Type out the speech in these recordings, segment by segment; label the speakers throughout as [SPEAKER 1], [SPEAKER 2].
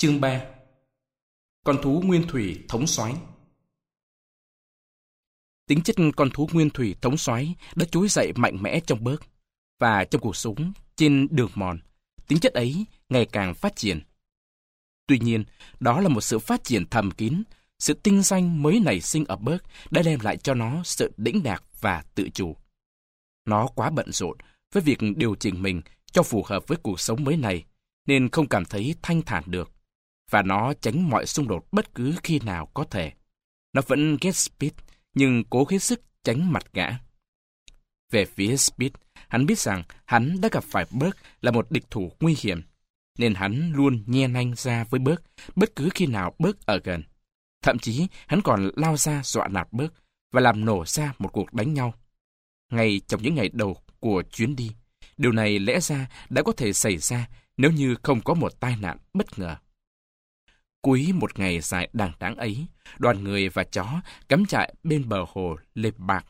[SPEAKER 1] Chương 3 Con thú nguyên thủy thống soái. Tính chất con thú nguyên thủy thống soái đã trỗi dậy mạnh mẽ trong bớt và trong cuộc sống trên đường mòn, tính chất ấy ngày càng phát triển. Tuy nhiên, đó là một sự phát triển thầm kín, sự tinh danh mới nảy sinh ở bớt đã đem lại cho nó sự đĩnh đạc và tự chủ. Nó quá bận rộn với việc điều chỉnh mình cho phù hợp với cuộc sống mới này, nên không cảm thấy thanh thản được và nó tránh mọi xung đột bất cứ khi nào có thể. Nó vẫn ghét Speed, nhưng cố hết sức tránh mặt gã. Về phía Speed, hắn biết rằng hắn đã gặp phải Burke là một địch thủ nguy hiểm, nên hắn luôn nhe nanh ra với Burke bất cứ khi nào Burke ở gần. Thậm chí, hắn còn lao ra dọa nạt Burke và làm nổ ra một cuộc đánh nhau. Ngay trong những ngày đầu của chuyến đi, điều này lẽ ra đã có thể xảy ra nếu như không có một tai nạn bất ngờ. Cuối một ngày dài đàng đáng ấy, đoàn người và chó cắm trại bên bờ hồ Lê Bạc.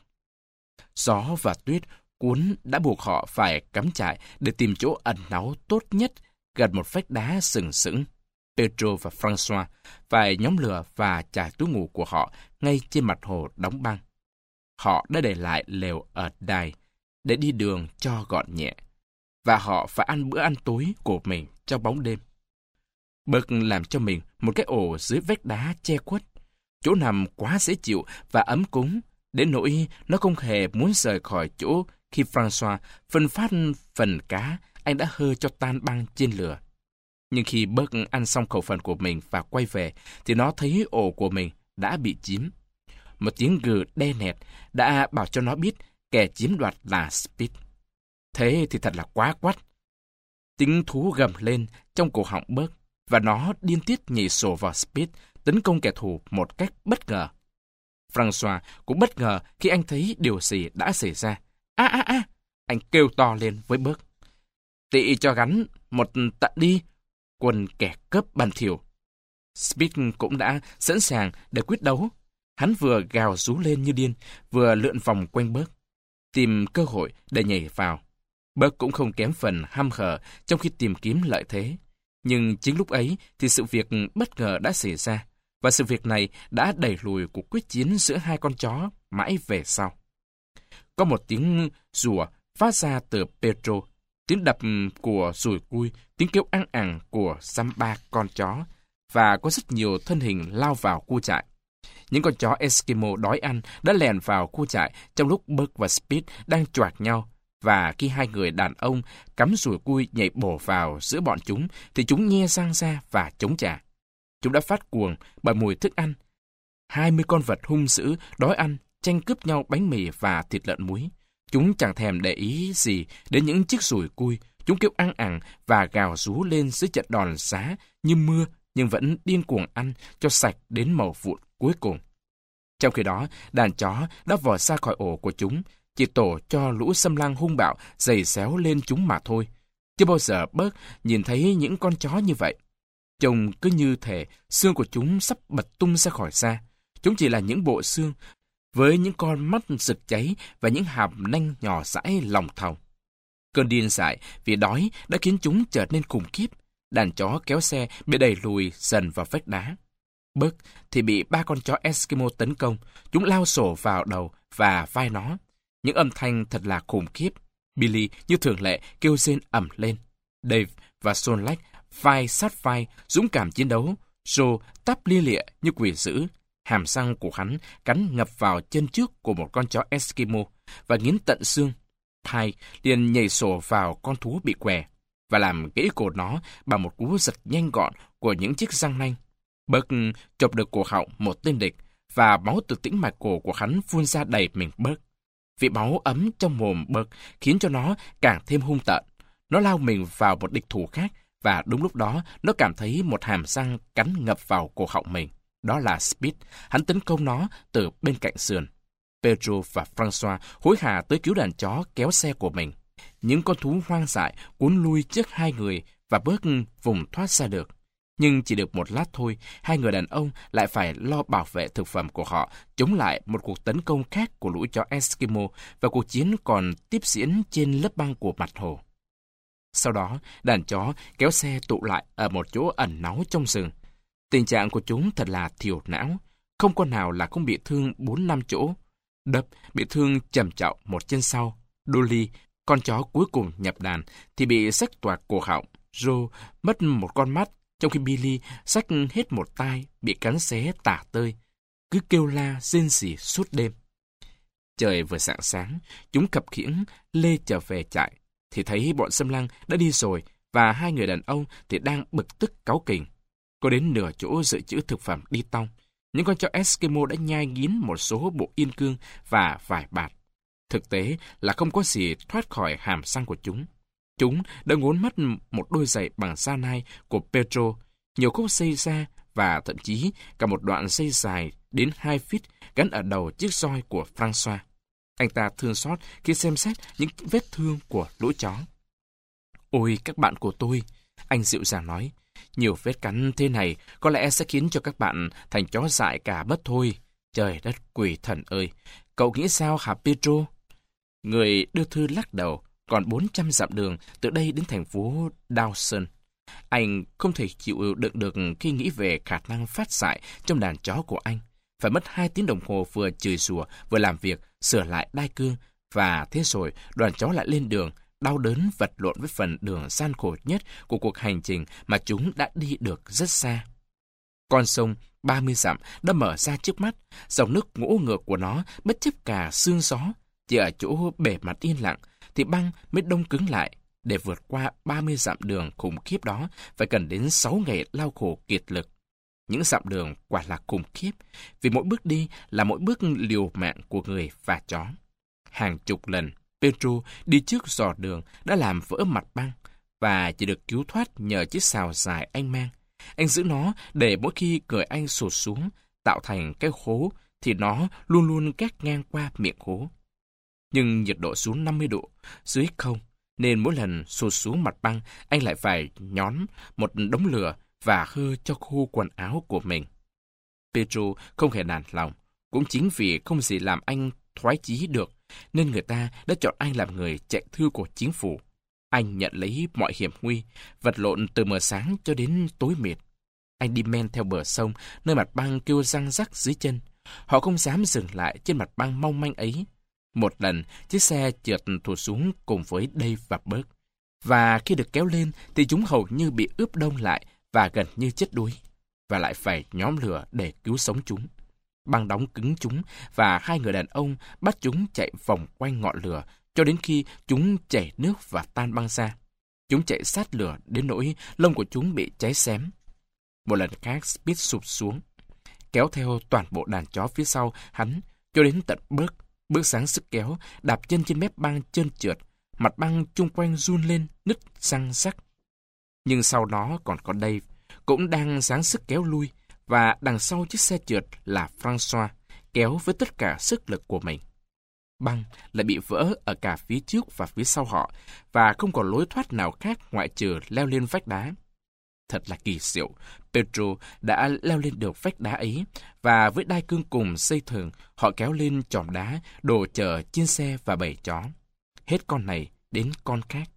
[SPEAKER 1] Gió và tuyết cuốn đã buộc họ phải cắm trại để tìm chỗ ẩn náu tốt nhất gần một vách đá sừng sững. Pedro và Francois phải nhóm lửa và trải túi ngủ của họ ngay trên mặt hồ đóng băng. Họ đã để lại lều ở đài để đi đường cho gọn nhẹ. Và họ phải ăn bữa ăn tối của mình trong bóng đêm. Bực làm cho mình một cái ổ dưới vách đá che khuất. Chỗ nằm quá dễ chịu và ấm cúng, đến nỗi nó không hề muốn rời khỏi chỗ khi François phân phát phần cá anh đã hơ cho tan băng trên lửa. Nhưng khi Bớt ăn xong khẩu phần của mình và quay về, thì nó thấy ổ của mình đã bị chiếm. Một tiếng gừ đe nẹt đã bảo cho nó biết kẻ chiếm đoạt là Speed. Thế thì thật là quá quắt. Tính thú gầm lên trong cổ họng Bớt và nó điên tiết nhảy sổ vào Speed, tấn công kẻ thù một cách bất ngờ. François cũng bất ngờ khi anh thấy điều gì đã xảy ra. A a a! Anh kêu to lên với bước. Tị cho gắn một tạ đi, quân kẻ cướp bàn thiểu. Speed cũng đã sẵn sàng để quyết đấu. Hắn vừa gào rú lên như điên, vừa lượn vòng quanh bớt, tìm cơ hội để nhảy vào. Bớt cũng không kém phần ham hở trong khi tìm kiếm lợi thế. Nhưng chính lúc ấy thì sự việc bất ngờ đã xảy ra, và sự việc này đã đẩy lùi cuộc quyết chiến giữa hai con chó mãi về sau. Có một tiếng rùa phát ra từ Pedro, tiếng đập của rùi cui, tiếng kêu ăn ẳng của xăm ba con chó, và có rất nhiều thân hình lao vào khu trại. Những con chó Eskimo đói ăn đã lèn vào khu trại trong lúc Buck và Speed đang choạc nhau và khi hai người đàn ông cắm rùi cui nhảy bổ vào giữa bọn chúng, thì chúng nhe răng ra và chống trả. Chúng đã phát cuồng bởi mùi thức ăn. Hai mươi con vật hung dữ, đói ăn, tranh cướp nhau bánh mì và thịt lợn muối. Chúng chẳng thèm để ý gì đến những chiếc rùi cui. Chúng kêu ăn ẳng và gào rú lên dưới trận đòn giá như mưa nhưng vẫn điên cuồng ăn cho sạch đến màu vụn cuối cùng. Trong khi đó, đàn chó đã vò ra khỏi ổ của chúng, chỉ tổ cho lũ xâm lang hung bạo giày xéo lên chúng mà thôi. Chưa bao giờ bớt nhìn thấy những con chó như vậy. Trông cứ như thể xương của chúng sắp bật tung ra khỏi da. Chúng chỉ là những bộ xương, với những con mắt rực cháy và những hàm nanh nhỏ dãi lòng thòng. Cơn điên dại vì đói đã khiến chúng trở nên khủng khiếp. Đàn chó kéo xe bị đẩy lùi dần vào vách đá. Bớt thì bị ba con chó Eskimo tấn công. Chúng lao sổ vào đầu và vai nó. Những âm thanh thật là khủng khiếp. Billy như thường lệ kêu rên ẩm lên. Dave và Son vai sát vai, dũng cảm chiến đấu. Joe tắp lia lịa như quỷ dữ. Hàm răng của hắn cắn ngập vào chân trước của một con chó Eskimo và nghiến tận xương. Thay liền nhảy sổ vào con thú bị què và làm gãy cổ nó bằng một cú giật nhanh gọn của những chiếc răng nanh. Bớt chộp được cổ họng một tên địch và máu từ tĩnh mạch cổ của hắn phun ra đầy mình bớt. Vị máu ấm trong mồm bực khiến cho nó càng thêm hung tợn. Nó lao mình vào một địch thủ khác và đúng lúc đó, nó cảm thấy một hàm răng cắn ngập vào cổ họng mình. Đó là Speed. Hắn tấn công nó từ bên cạnh sườn. Pedro và Francois hối hả tới cứu đàn chó kéo xe của mình. Những con thú hoang dại cuốn lui trước hai người và bớt vùng thoát ra được. Nhưng chỉ được một lát thôi, hai người đàn ông lại phải lo bảo vệ thực phẩm của họ, chống lại một cuộc tấn công khác của lũ chó Eskimo và cuộc chiến còn tiếp diễn trên lớp băng của mặt hồ. Sau đó, đàn chó kéo xe tụ lại ở một chỗ ẩn náu trong rừng. Tình trạng của chúng thật là thiểu não. Không con nào là không bị thương 4 năm chỗ. Đập bị thương trầm trọng một chân sau. Dolly, con chó cuối cùng nhập đàn, thì bị sách toạc cổ họng. Joe mất một con mắt, trong khi Billy sách hết một tay bị cắn xé tả tơi. Cứ kêu la, rên rỉ suốt đêm. Trời vừa sáng sáng, chúng cập khiễng lê trở về trại, thì thấy bọn xâm lăng đã đi rồi và hai người đàn ông thì đang bực tức cáu kỉnh. Có đến nửa chỗ dự trữ thực phẩm đi tong. Những con chó Eskimo đã nhai nghiến một số bộ yên cương và vài bạt. Thực tế là không có gì thoát khỏi hàm răng của chúng. Chúng đã ngốn mất một đôi giày bằng da nai của Petro, nhiều khúc xây ra và thậm chí cả một đoạn dây dài đến 2 feet gắn ở đầu chiếc roi của François. Anh ta thương xót khi xem xét những vết thương của lũ chó. Ôi các bạn của tôi, anh dịu dàng nói, nhiều vết cắn thế này có lẽ sẽ khiến cho các bạn thành chó dại cả mất thôi. Trời đất quỷ thần ơi, cậu nghĩ sao hả Pedro? Người đưa thư lắc đầu, còn 400 dặm đường từ đây đến thành phố Dawson. Anh không thể chịu đựng được khi nghĩ về khả năng phát dại trong đàn chó của anh. Phải mất hai tiếng đồng hồ vừa chửi rủa, vừa làm việc, sửa lại đai cương. Và thế rồi, đoàn chó lại lên đường, đau đớn vật lộn với phần đường gian khổ nhất của cuộc hành trình mà chúng đã đi được rất xa. Con sông 30 dặm đã mở ra trước mắt, dòng nước ngỗ ngược của nó bất chấp cả xương gió. Chỉ ở chỗ bề mặt yên lặng, thì băng mới đông cứng lại. Để vượt qua 30 dặm đường khủng khiếp đó, phải cần đến 6 ngày lao khổ kiệt lực. Những dặm đường quả là khủng khiếp, vì mỗi bước đi là mỗi bước liều mạng của người và chó. Hàng chục lần, Pedro đi trước dò đường đã làm vỡ mặt băng và chỉ được cứu thoát nhờ chiếc xào dài anh mang. Anh giữ nó để mỗi khi người anh sụt xuống, tạo thành cái hố, thì nó luôn luôn cắt ngang qua miệng hố. Nhưng nhiệt độ xuống 50 độ, dưới không, nên mỗi lần sụt xuống mặt băng, anh lại phải nhón một đống lửa và hơ cho khô quần áo của mình. Pedro không hề nản lòng, cũng chính vì không gì làm anh thoái chí được, nên người ta đã chọn anh làm người chạy thư của chính phủ. Anh nhận lấy mọi hiểm nguy, vật lộn từ mờ sáng cho đến tối mịt. Anh đi men theo bờ sông, nơi mặt băng kêu răng rắc dưới chân. Họ không dám dừng lại trên mặt băng mong manh ấy. Một lần, chiếc xe trượt thụt xuống cùng với Dave và Bert. Và khi được kéo lên thì chúng hầu như bị ướp đông lại và gần như chết đuối. Và lại phải nhóm lửa để cứu sống chúng. Băng đóng cứng chúng và hai người đàn ông bắt chúng chạy vòng quanh ngọn lửa cho đến khi chúng chảy nước và tan băng ra. Chúng chạy sát lửa đến nỗi lông của chúng bị cháy xém. Một lần khác Speed sụp xuống, kéo theo toàn bộ đàn chó phía sau hắn cho đến tận bước. Bước sáng sức kéo, đạp chân trên mép băng trơn trượt, mặt băng chung quanh run lên, nứt răng rắc. Nhưng sau đó còn có Dave, cũng đang sáng sức kéo lui, và đằng sau chiếc xe trượt là François, kéo với tất cả sức lực của mình. Băng lại bị vỡ ở cả phía trước và phía sau họ, và không còn lối thoát nào khác ngoại trừ leo lên vách đá. Thật là kỳ diệu, Pedro đã leo lên được vách đá ấy, và với đai cương cùng dây thừng, họ kéo lên chòm đá, đồ chở trên xe và bầy chó. Hết con này đến con khác.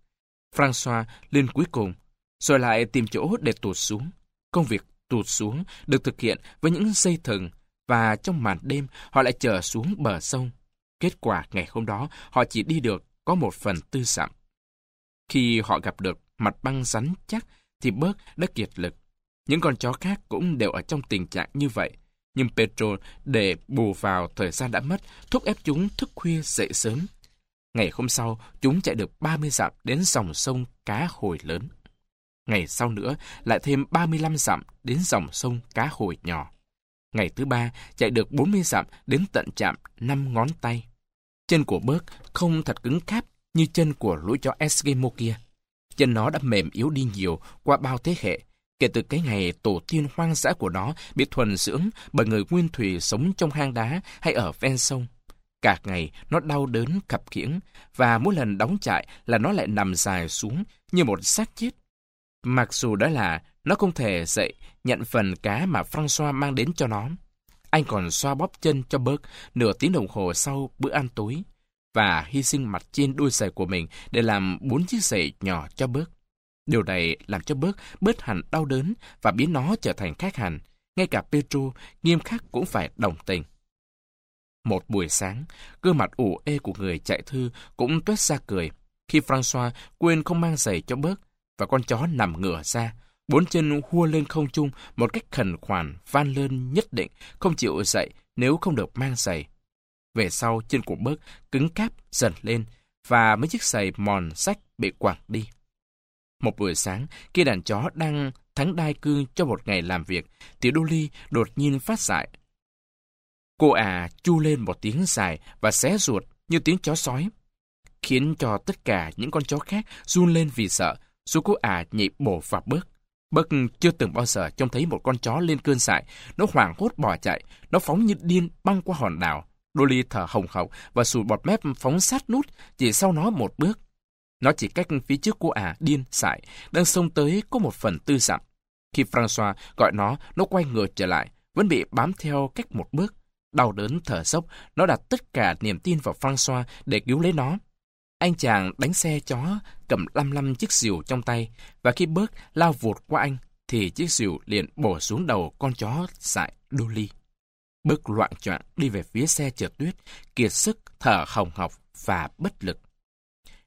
[SPEAKER 1] François lên cuối cùng, rồi lại tìm chỗ để tụt xuống. Công việc tụt xuống được thực hiện với những dây thừng, và trong màn đêm họ lại trở xuống bờ sông. Kết quả ngày hôm đó họ chỉ đi được có một phần tư dặm. Khi họ gặp được mặt băng rắn chắc thì bớt đã kiệt lực. Những con chó khác cũng đều ở trong tình trạng như vậy. Nhưng Petro để bù vào thời gian đã mất, thúc ép chúng thức khuya dậy sớm. Ngày hôm sau, chúng chạy được 30 dặm đến dòng sông Cá Hồi lớn. Ngày sau nữa, lại thêm 35 dặm đến dòng sông Cá Hồi nhỏ. Ngày thứ ba, chạy được 40 dặm đến tận chạm 5 ngón tay. Chân của bớt không thật cứng cáp như chân của lũ chó Eskimo kia. Chân nó đã mềm yếu đi nhiều qua bao thế hệ, kể từ cái ngày tổ tiên hoang dã của nó bị thuần dưỡng bởi người nguyên thủy sống trong hang đá hay ở ven sông. Cả ngày nó đau đớn khập khiễng và mỗi lần đóng trại là nó lại nằm dài xuống như một xác chết. Mặc dù đó là nó không thể dậy nhận phần cá mà Francois mang đến cho nó. Anh còn xoa bóp chân cho bớt nửa tiếng đồng hồ sau bữa ăn tối và hy sinh mặt trên đuôi giày của mình để làm bốn chiếc giày nhỏ cho bớt. Điều này làm cho bớt bớt hẳn đau đớn và biến nó trở thành khác hẳn. Ngay cả Petro nghiêm khắc cũng phải đồng tình. Một buổi sáng, gương mặt ủ ê của người chạy thư cũng tuét ra cười. Khi François quên không mang giày cho bớt và con chó nằm ngửa ra, bốn chân hua lên không trung một cách khẩn khoản van lên nhất định, không chịu dậy nếu không được mang giày. Về sau, chân của bớt cứng cáp dần lên và mấy chiếc giày mòn sách bị quẳng đi. Một buổi sáng, khi đàn chó đang thắng đai cương cho một ngày làm việc, tiểu Dolly đột nhiên phát dại. Cô à chu lên một tiếng dài và xé ruột như tiếng chó sói, khiến cho tất cả những con chó khác run lên vì sợ, dù cô à nhảy bổ và bớt. Bớt chưa từng bao giờ trông thấy một con chó lên cơn dại, nó hoảng hốt bỏ chạy, nó phóng như điên băng qua hòn đảo. Dolly thở hồng hộc và sùi bọt mép phóng sát nút chỉ sau nó một bước. Nó chỉ cách phía trước cô ả điên sải, đang xông tới có một phần tư dặm. Khi François gọi nó, nó quay ngược trở lại, vẫn bị bám theo cách một bước. Đau đớn thở dốc, nó đặt tất cả niềm tin vào François để cứu lấy nó. Anh chàng đánh xe chó, cầm lăm lăm chiếc rìu trong tay, và khi bớt lao vụt qua anh, thì chiếc rìu liền bổ xuống đầu con chó dại Dolly bước loạn choạng đi về phía xe chở tuyết, kiệt sức, thở hồng hộc và bất lực.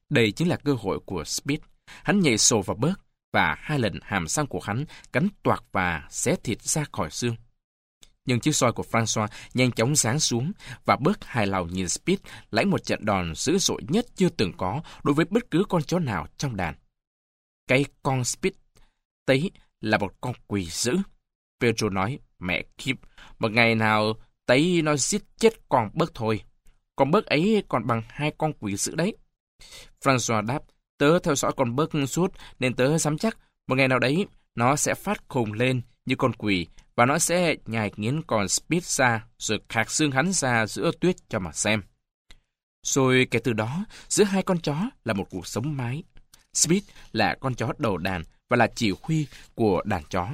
[SPEAKER 1] Đây chính là cơ hội của Speed. Hắn nhảy sổ vào bớt và hai lần hàm răng của hắn cắn toạc và xé thịt ra khỏi xương. Nhưng chiếc soi của François nhanh chóng sáng xuống và bớt hài lòng nhìn Speed lãnh một trận đòn dữ dội nhất chưa từng có đối với bất cứ con chó nào trong đàn. Cái con Speed tấy là một con quỷ dữ. Pedro nói, mẹ kiếp, một ngày nào tấy nó giết chết con bớt thôi. Con bớt ấy còn bằng hai con quỷ dữ đấy. François đáp, tớ theo dõi con bớt suốt nên tớ dám chắc một ngày nào đấy nó sẽ phát khùng lên như con quỷ và nó sẽ nhai nghiến con Speed ra rồi khạc xương hắn ra giữa tuyết cho mà xem. Rồi kể từ đó, giữa hai con chó là một cuộc sống mái. Speed là con chó đầu đàn và là chỉ huy của đàn chó.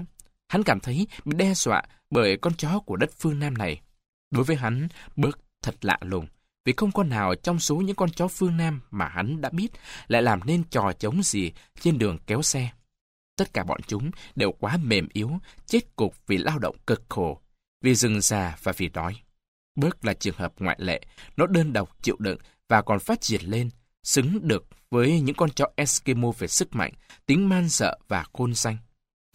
[SPEAKER 1] Hắn cảm thấy bị đe dọa bởi con chó của đất phương Nam này. Đối với hắn, bớt thật lạ lùng vì không con nào trong số những con chó phương Nam mà hắn đã biết lại làm nên trò chống gì trên đường kéo xe. Tất cả bọn chúng đều quá mềm yếu, chết cục vì lao động cực khổ, vì rừng già và vì đói. Bớt là trường hợp ngoại lệ, nó đơn độc chịu đựng và còn phát triển lên, xứng được với những con chó Eskimo về sức mạnh, tính man sợ và khôn xanh.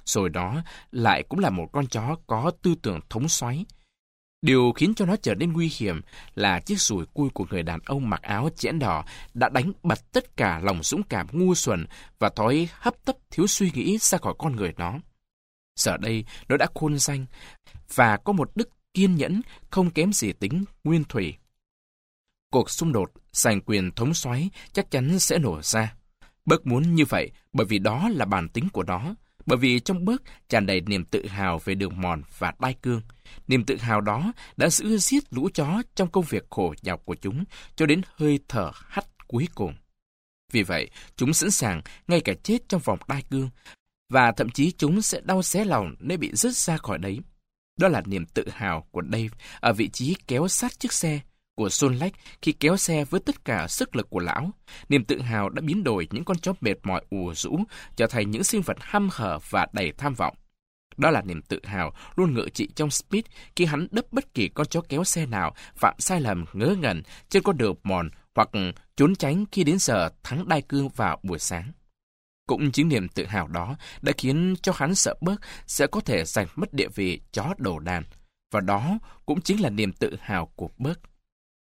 [SPEAKER 1] Rồi đó lại cũng là một con chó có tư tưởng thống xoáy, Điều khiến cho nó trở nên nguy hiểm là chiếc sùi cui của người đàn ông mặc áo chẽn đỏ đã đánh bật tất cả lòng dũng cảm ngu xuẩn và thói hấp tấp thiếu suy nghĩ ra khỏi con người nó. Giờ đây, nó đã khôn danh và có một đức kiên nhẫn không kém gì tính nguyên thủy. Cuộc xung đột giành quyền thống soái chắc chắn sẽ nổ ra. Bớt muốn như vậy bởi vì đó là bản tính của nó, bởi vì trong bước tràn đầy niềm tự hào về đường mòn và đai cương. Niềm tự hào đó đã giữ giết lũ chó trong công việc khổ nhọc của chúng cho đến hơi thở hắt cuối cùng. Vì vậy, chúng sẵn sàng ngay cả chết trong vòng đai cương, và thậm chí chúng sẽ đau xé lòng nếu bị rứt ra khỏi đấy. Đó là niềm tự hào của Dave ở vị trí kéo sát chiếc xe, của Son Lách khi kéo xe với tất cả sức lực của lão. Niềm tự hào đã biến đổi những con chó mệt mỏi ùa rũ, trở thành những sinh vật hăm hở và đầy tham vọng. Đó là niềm tự hào luôn ngự trị trong Speed khi hắn đấp bất kỳ con chó kéo xe nào phạm sai lầm, ngớ ngẩn trên con đường mòn hoặc trốn tránh khi đến giờ thắng đai cương vào buổi sáng. Cũng chính niềm tự hào đó đã khiến cho hắn sợ bớt sẽ có thể giành mất địa vị chó đầu đàn. Và đó cũng chính là niềm tự hào của bớt.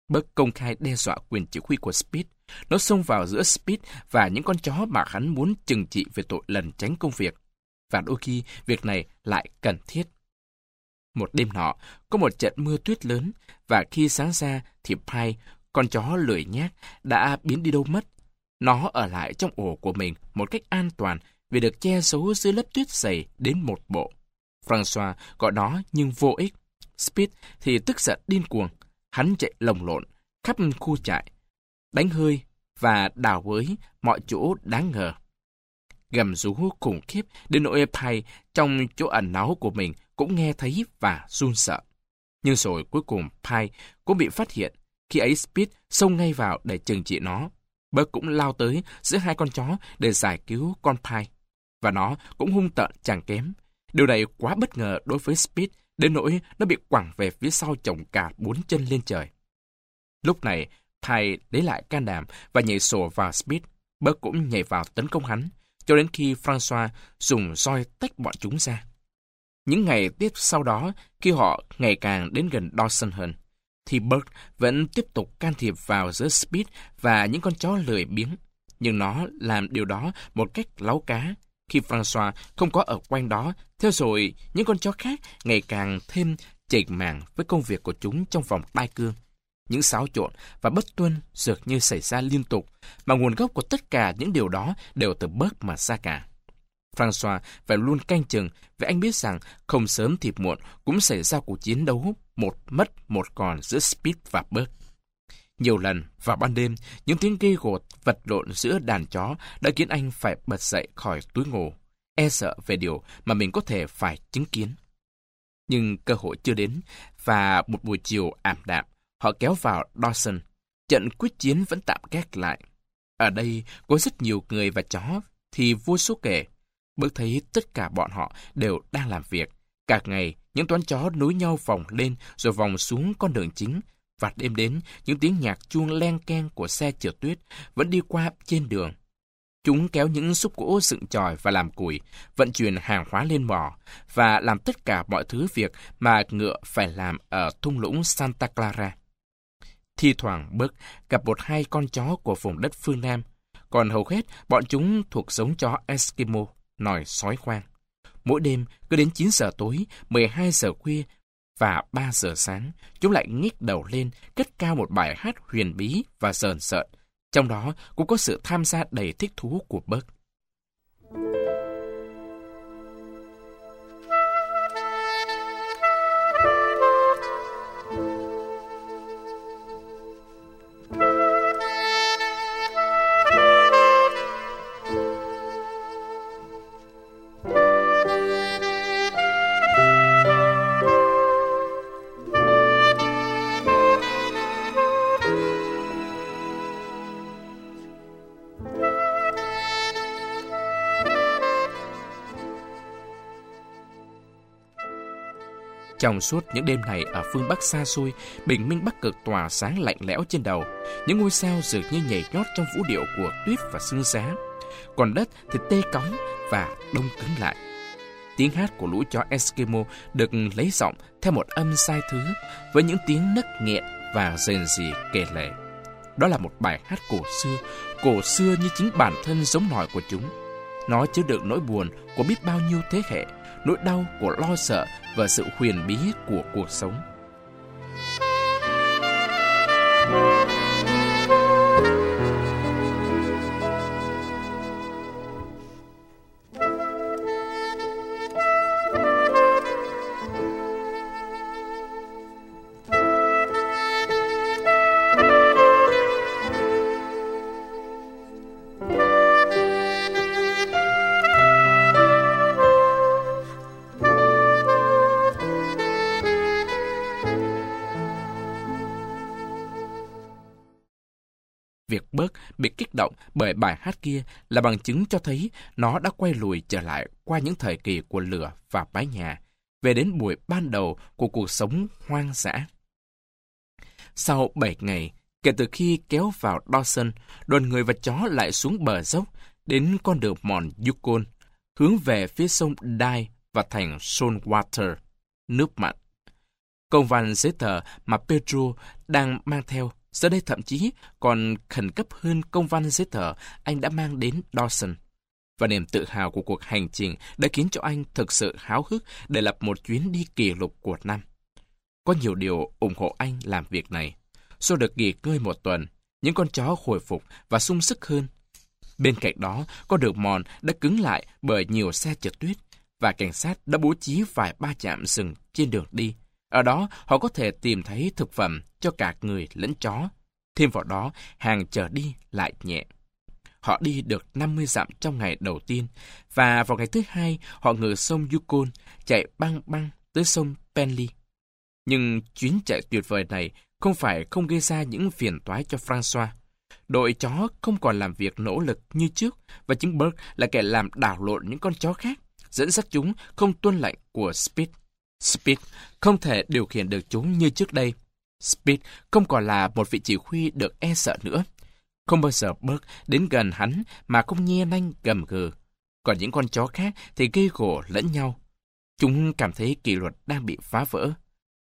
[SPEAKER 1] Bớt công khai đe dọa quyền chỉ huy của Speed. Nó xông vào giữa Speed và những con chó mà hắn muốn trừng trị về tội lần tránh công việc. Và đôi khi việc này lại cần thiết. Một đêm nọ, có một trận mưa tuyết lớn và khi sáng ra thì Pai, con chó lười nhác, đã biến đi đâu mất. Nó ở lại trong ổ của mình một cách an toàn vì được che giấu dưới lớp tuyết dày đến một bộ. François gọi nó nhưng vô ích. Speed thì tức giận điên cuồng. Hắn chạy lồng lộn khắp khu trại, đánh hơi và đào bới mọi chỗ đáng ngờ. Gầm rú khủng khiếp đến nỗi Pai trong chỗ ẩn náu của mình cũng nghe thấy và run sợ. Nhưng rồi cuối cùng Pai cũng bị phát hiện. Khi ấy Speed xông ngay vào để trừng trị nó. Bớt cũng lao tới giữa hai con chó để giải cứu con Pai. Và nó cũng hung tợn chẳng kém. Điều này quá bất ngờ đối với Speed, đến nỗi nó bị quẳng về phía sau chồng cả bốn chân lên trời. Lúc này, thay lấy lại can đảm và nhảy sổ vào Speed. Bớt cũng nhảy vào tấn công hắn, cho đến khi Francois dùng roi tách bọn chúng ra. Những ngày tiếp sau đó, khi họ ngày càng đến gần Dawson hơn, thì Bert vẫn tiếp tục can thiệp vào giữa Speed và những con chó lười biếng. Nhưng nó làm điều đó một cách láu cá. Khi Francois không có ở quanh đó, theo rồi những con chó khác ngày càng thêm chạy màng với công việc của chúng trong vòng đai cương. Những xáo trộn và bất tuân dường như xảy ra liên tục, mà nguồn gốc của tất cả những điều đó đều từ Bert mà ra cả. Francois phải luôn canh chừng vì anh biết rằng không sớm thì muộn cũng xảy ra cuộc chiến đấu một mất một còn giữa Speed và Bert. Nhiều lần vào ban đêm, những tiếng gây gột vật lộn giữa đàn chó đã khiến anh phải bật dậy khỏi túi ngủ, e sợ về điều mà mình có thể phải chứng kiến. Nhưng cơ hội chưa đến, và một buổi chiều ảm đạm, họ kéo vào Dawson. Trận quyết chiến vẫn tạm gác lại. Ở đây có rất nhiều người và chó, thì vô số kể. Bước thấy tất cả bọn họ đều đang làm việc. Cả ngày, những toán chó nối nhau vòng lên rồi vòng xuống con đường chính. Và đêm đến, những tiếng nhạc chuông len ken của xe chở tuyết vẫn đi qua trên đường. Chúng kéo những xúc gỗ dựng tròi và làm củi, vận chuyển hàng hóa lên mỏ và làm tất cả mọi thứ việc mà ngựa phải làm ở thung lũng Santa Clara. Thi thoảng bước gặp một hai con chó của vùng đất phương Nam, còn hầu hết bọn chúng thuộc giống chó Eskimo nòi sói khoang. Mỗi đêm, cứ đến 9 giờ tối, 12 giờ khuya và 3 giờ sáng, chúng lại nhích đầu lên, cất cao một bài hát huyền bí và sờn sợn. Trong đó cũng có sự tham gia đầy thích thú của Bớt. Trong suốt những đêm này ở phương Bắc xa xôi, bình minh Bắc cực tỏa sáng lạnh lẽo trên đầu. Những ngôi sao dường như nhảy nhót trong vũ điệu của tuyết và sương giá. Còn đất thì tê cóng và đông cứng lại. Tiếng hát của lũ chó Eskimo được lấy giọng theo một âm sai thứ với những tiếng nấc nghẹn và rền rì kể lệ. Đó là một bài hát cổ xưa, cổ xưa như chính bản thân giống nòi của chúng. Nó chứa đựng nỗi buồn của biết bao nhiêu thế hệ, nỗi đau của lo sợ và sự huyền bí của cuộc sống. Động bởi bài hát kia là bằng chứng cho thấy nó đã quay lùi trở lại qua những thời kỳ của lửa và mái nhà, về đến buổi ban đầu của cuộc sống hoang dã. Sau 7 ngày, kể từ khi kéo vào Dawson, đoàn người và chó lại xuống bờ dốc, đến con đường mòn Yukon, hướng về phía sông Dai và thành Saltwater, nước mặn. Công văn giấy tờ mà Pedro đang mang theo Giờ đây thậm chí còn khẩn cấp hơn công văn giấy tờ anh đã mang đến Dawson. Và niềm tự hào của cuộc hành trình đã khiến cho anh thực sự háo hức để lập một chuyến đi kỷ lục của năm. Có nhiều điều ủng hộ anh làm việc này. Sau được nghỉ ngơi một tuần, những con chó hồi phục và sung sức hơn. Bên cạnh đó, con đường mòn đã cứng lại bởi nhiều xe trượt tuyết và cảnh sát đã bố trí vài ba chạm dừng trên đường đi ở đó, họ có thể tìm thấy thực phẩm cho cả người lẫn chó. Thêm vào đó, hàng chở đi lại nhẹ. Họ đi được 50 dặm trong ngày đầu tiên, và vào ngày thứ hai, họ ngựa sông Yukon, chạy băng băng tới sông Penly. Nhưng chuyến chạy tuyệt vời này không phải không gây ra những phiền toái cho Francois. Đội chó không còn làm việc nỗ lực như trước và chính Burke là kẻ làm đảo lộn những con chó khác, dẫn dắt chúng không tuân lệnh của Speed. Speed không thể điều khiển được chúng như trước đây. Speed không còn là một vị chỉ huy được e sợ nữa. Không bao giờ bước đến gần hắn mà không nhe nanh gầm gừ. Còn những con chó khác thì gây gổ lẫn nhau. Chúng cảm thấy kỷ luật đang bị phá vỡ.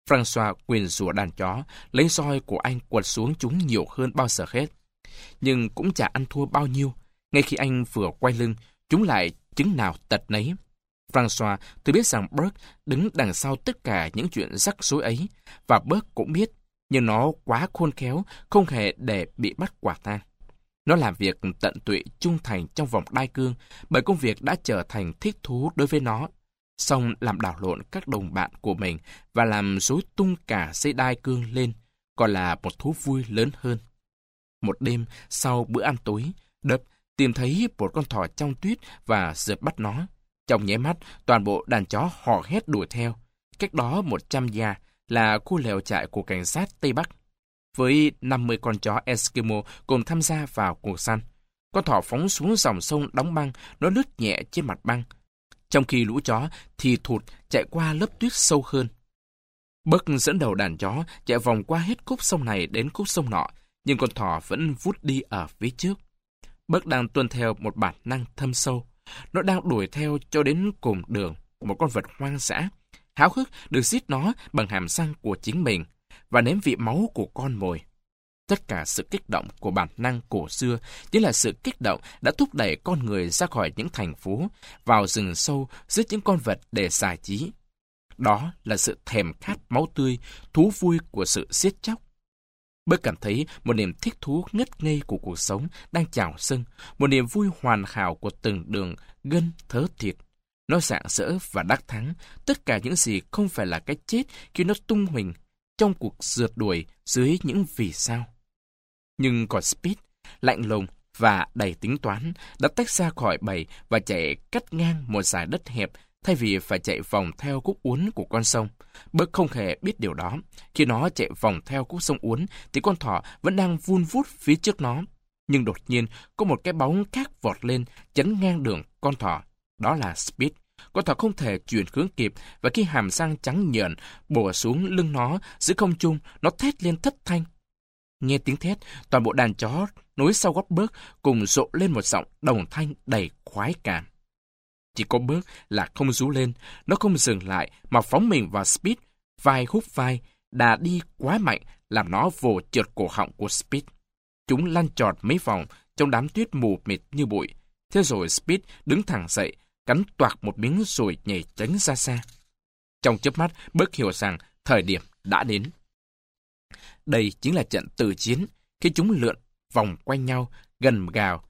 [SPEAKER 1] François quyền rùa đàn chó, lấy roi của anh quật xuống chúng nhiều hơn bao giờ hết. Nhưng cũng chả ăn thua bao nhiêu. Ngay khi anh vừa quay lưng, chúng lại chứng nào tật nấy. François tôi biết rằng Burke đứng đằng sau tất cả những chuyện rắc rối ấy, và Burke cũng biết, nhưng nó quá khôn khéo, không hề để bị bắt quả tang. Nó làm việc tận tụy trung thành trong vòng đai cương, bởi công việc đã trở thành thích thú đối với nó. Xong làm đảo lộn các đồng bạn của mình và làm rối tung cả dây đai cương lên, còn là một thú vui lớn hơn. Một đêm sau bữa ăn tối, Đập tìm thấy một con thỏ trong tuyết và giật bắt nó. Trong nháy mắt, toàn bộ đàn chó hò hét đuổi theo. Cách đó 100 gia là khu lều trại của cảnh sát Tây Bắc. Với 50 con chó Eskimo cùng tham gia vào cuộc săn. Con thỏ phóng xuống dòng sông đóng băng, nó lướt nhẹ trên mặt băng. Trong khi lũ chó thì thụt chạy qua lớp tuyết sâu hơn. Bấc dẫn đầu đàn chó chạy vòng qua hết khúc sông này đến khúc sông nọ, nhưng con thỏ vẫn vút đi ở phía trước. Bấc đang tuân theo một bản năng thâm sâu. Nó đang đuổi theo cho đến cùng đường, một con vật hoang dã, háo hức được giết nó bằng hàm răng của chính mình và nếm vị máu của con mồi. Tất cả sự kích động của bản năng cổ xưa chính là sự kích động đã thúc đẩy con người ra khỏi những thành phố, vào rừng sâu, giết những con vật để giải trí. Đó là sự thèm khát máu tươi, thú vui của sự giết chóc. Bớt cảm thấy một niềm thích thú ngất ngây của cuộc sống đang trào sưng, một niềm vui hoàn hảo của từng đường gân thớ thịt. Nó sạng sỡ và đắc thắng, tất cả những gì không phải là cái chết khi nó tung huỳnh trong cuộc rượt đuổi dưới những vì sao. Nhưng còn Speed, lạnh lùng và đầy tính toán, đã tách ra khỏi bầy và chạy cắt ngang một dải đất hẹp thay vì phải chạy vòng theo khúc uốn của con sông. Bớt không hề biết điều đó. Khi nó chạy vòng theo khúc sông uốn, thì con thỏ vẫn đang vun vút phía trước nó. Nhưng đột nhiên, có một cái bóng khác vọt lên, chắn ngang đường con thỏ. Đó là Speed. Con thỏ không thể chuyển hướng kịp, và khi hàm răng trắng nhợn bổ xuống lưng nó giữa không trung, nó thét lên thất thanh. Nghe tiếng thét, toàn bộ đàn chó nối sau gót bớt cùng rộ lên một giọng đồng thanh đầy khoái cảm. Chỉ có bước là không rú lên, nó không dừng lại mà phóng mình vào Speed, vai hút vai, đà đi quá mạnh làm nó vồ trượt cổ họng của Speed. Chúng lăn trọt mấy vòng trong đám tuyết mù mịt như bụi. Thế rồi Speed đứng thẳng dậy, cắn toạc một miếng rồi nhảy tránh ra xa. Trong chớp mắt, bước hiểu rằng thời điểm đã đến. Đây chính là trận tử chiến, khi chúng lượn vòng quanh nhau, gần gào,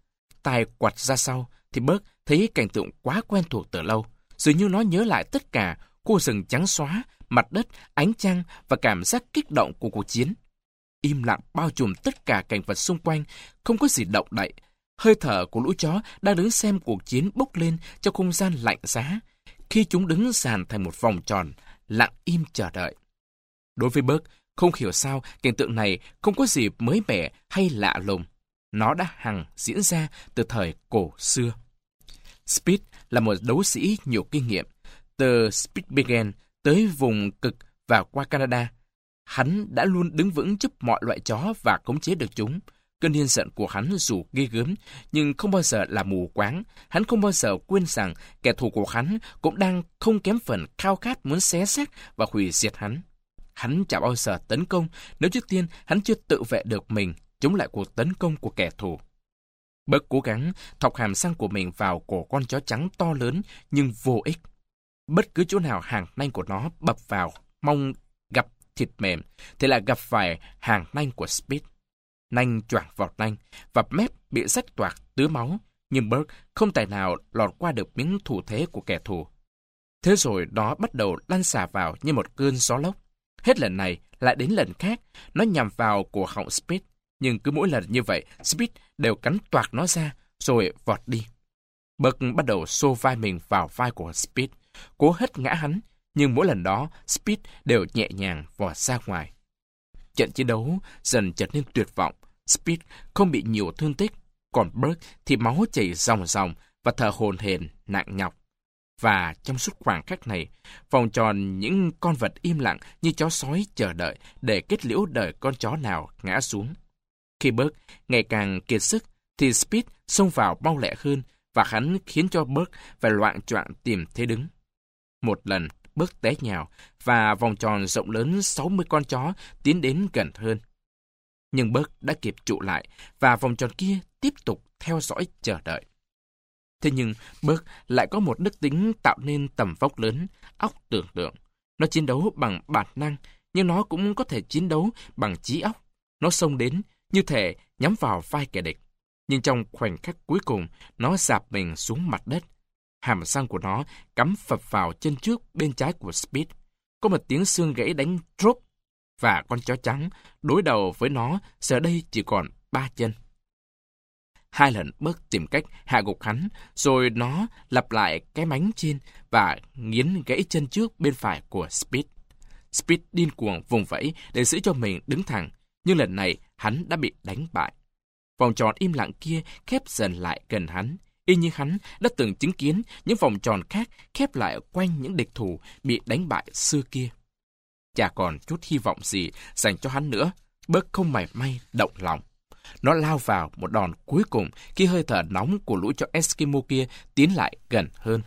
[SPEAKER 1] tai quạt ra sau, thì bớt thấy cảnh tượng quá quen thuộc từ lâu. Dường như nó nhớ lại tất cả khu rừng trắng xóa, mặt đất, ánh trăng và cảm giác kích động của cuộc chiến. Im lặng bao trùm tất cả cảnh vật xung quanh, không có gì động đậy. Hơi thở của lũ chó đang đứng xem cuộc chiến bốc lên trong không gian lạnh giá, khi chúng đứng dàn thành một vòng tròn, lặng im chờ đợi. Đối với Bớt, không hiểu sao cảnh tượng này không có gì mới mẻ hay lạ lùng. Nó đã hằng diễn ra từ thời cổ xưa. Speed là một đấu sĩ nhiều kinh nghiệm. Từ Spitsbergen tới vùng cực và qua Canada, hắn đã luôn đứng vững trước mọi loại chó và khống chế được chúng. Cơn điên giận của hắn dù ghê gớm, nhưng không bao giờ là mù quáng. Hắn không bao giờ quên rằng kẻ thù của hắn cũng đang không kém phần khao khát muốn xé xác và hủy diệt hắn. Hắn chả bao giờ tấn công nếu trước tiên hắn chưa tự vệ được mình chống lại cuộc tấn công của kẻ thù. Bớt cố gắng thọc hàm răng của mình vào cổ con chó trắng to lớn nhưng vô ích. Bất cứ chỗ nào hàng nanh của nó bập vào, mong gặp thịt mềm, thì là gặp phải hàng nanh của Speed. Nanh choảng vào nanh và mép bị rách toạc tứa máu, nhưng Bert không tài nào lọt qua được miếng thủ thế của kẻ thù. Thế rồi nó bắt đầu lăn xả vào như một cơn gió lốc. Hết lần này, lại đến lần khác, nó nhằm vào cổ họng Speed nhưng cứ mỗi lần như vậy, Speed đều cắn toạc nó ra, rồi vọt đi. Buck bắt đầu xô vai mình vào vai của Speed, cố hết ngã hắn, nhưng mỗi lần đó Speed đều nhẹ nhàng vọt ra ngoài. Trận chiến đấu dần trở nên tuyệt vọng. Speed không bị nhiều thương tích, còn Burke thì máu chảy ròng ròng và thở hồn hển nặng nhọc. Và trong suốt khoảng khắc này, vòng tròn những con vật im lặng như chó sói chờ đợi để kết liễu đời con chó nào ngã xuống. Khi Burke ngày càng kiệt sức, thì Speed xông vào mau lẹ hơn và hắn khiến cho Burke phải loạn choạng tìm thế đứng. Một lần, Burke té nhào và vòng tròn rộng lớn 60 con chó tiến đến gần hơn. Nhưng Burke đã kịp trụ lại và vòng tròn kia tiếp tục theo dõi chờ đợi. Thế nhưng Burke lại có một đức tính tạo nên tầm vóc lớn, óc tưởng tượng. Nó chiến đấu bằng bản năng, nhưng nó cũng có thể chiến đấu bằng trí óc. Nó xông đến, như thể nhắm vào vai kẻ địch. Nhưng trong khoảnh khắc cuối cùng, nó dạp mình xuống mặt đất. Hàm răng của nó cắm phập vào chân trước bên trái của Speed. Có một tiếng xương gãy đánh trốp Và con chó trắng đối đầu với nó giờ đây chỉ còn ba chân. Hai lần bớt tìm cách hạ gục hắn, rồi nó lặp lại cái mánh trên và nghiến gãy chân trước bên phải của Speed. Speed điên cuồng vùng vẫy để giữ cho mình đứng thẳng, nhưng lần này hắn đã bị đánh bại. Vòng tròn im lặng kia khép dần lại gần hắn, y như hắn đã từng chứng kiến những vòng tròn khác khép lại quanh những địch thủ bị đánh bại xưa kia. Chả còn chút hy vọng gì dành cho hắn nữa, bớt không mảy may động lòng. Nó lao vào một đòn cuối cùng khi hơi thở nóng của lũ cho Eskimo kia tiến lại gần hơn.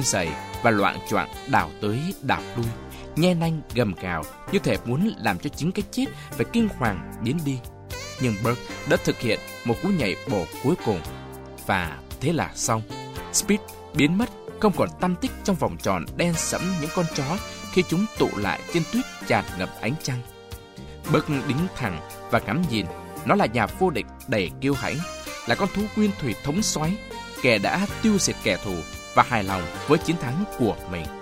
[SPEAKER 1] Run rẩy và loạn choạng đảo tới đảo lui, nhe nanh gầm gào như thể muốn làm cho chính cái chết phải kinh hoàng biến đi. Nhưng Burke đã thực hiện một cú nhảy bổ cuối cùng. Và thế là xong. Speed biến mất không còn tăm tích trong vòng tròn đen sẫm những con chó khi chúng tụ lại trên tuyết tràn ngập ánh trăng. Burke đứng thẳng và ngắm nhìn. Nó là nhà vô địch đầy kiêu hãnh, là con thú nguyên thủy thống xoáy kẻ đã tiêu diệt kẻ thù và hài lòng với chiến thắng của mình.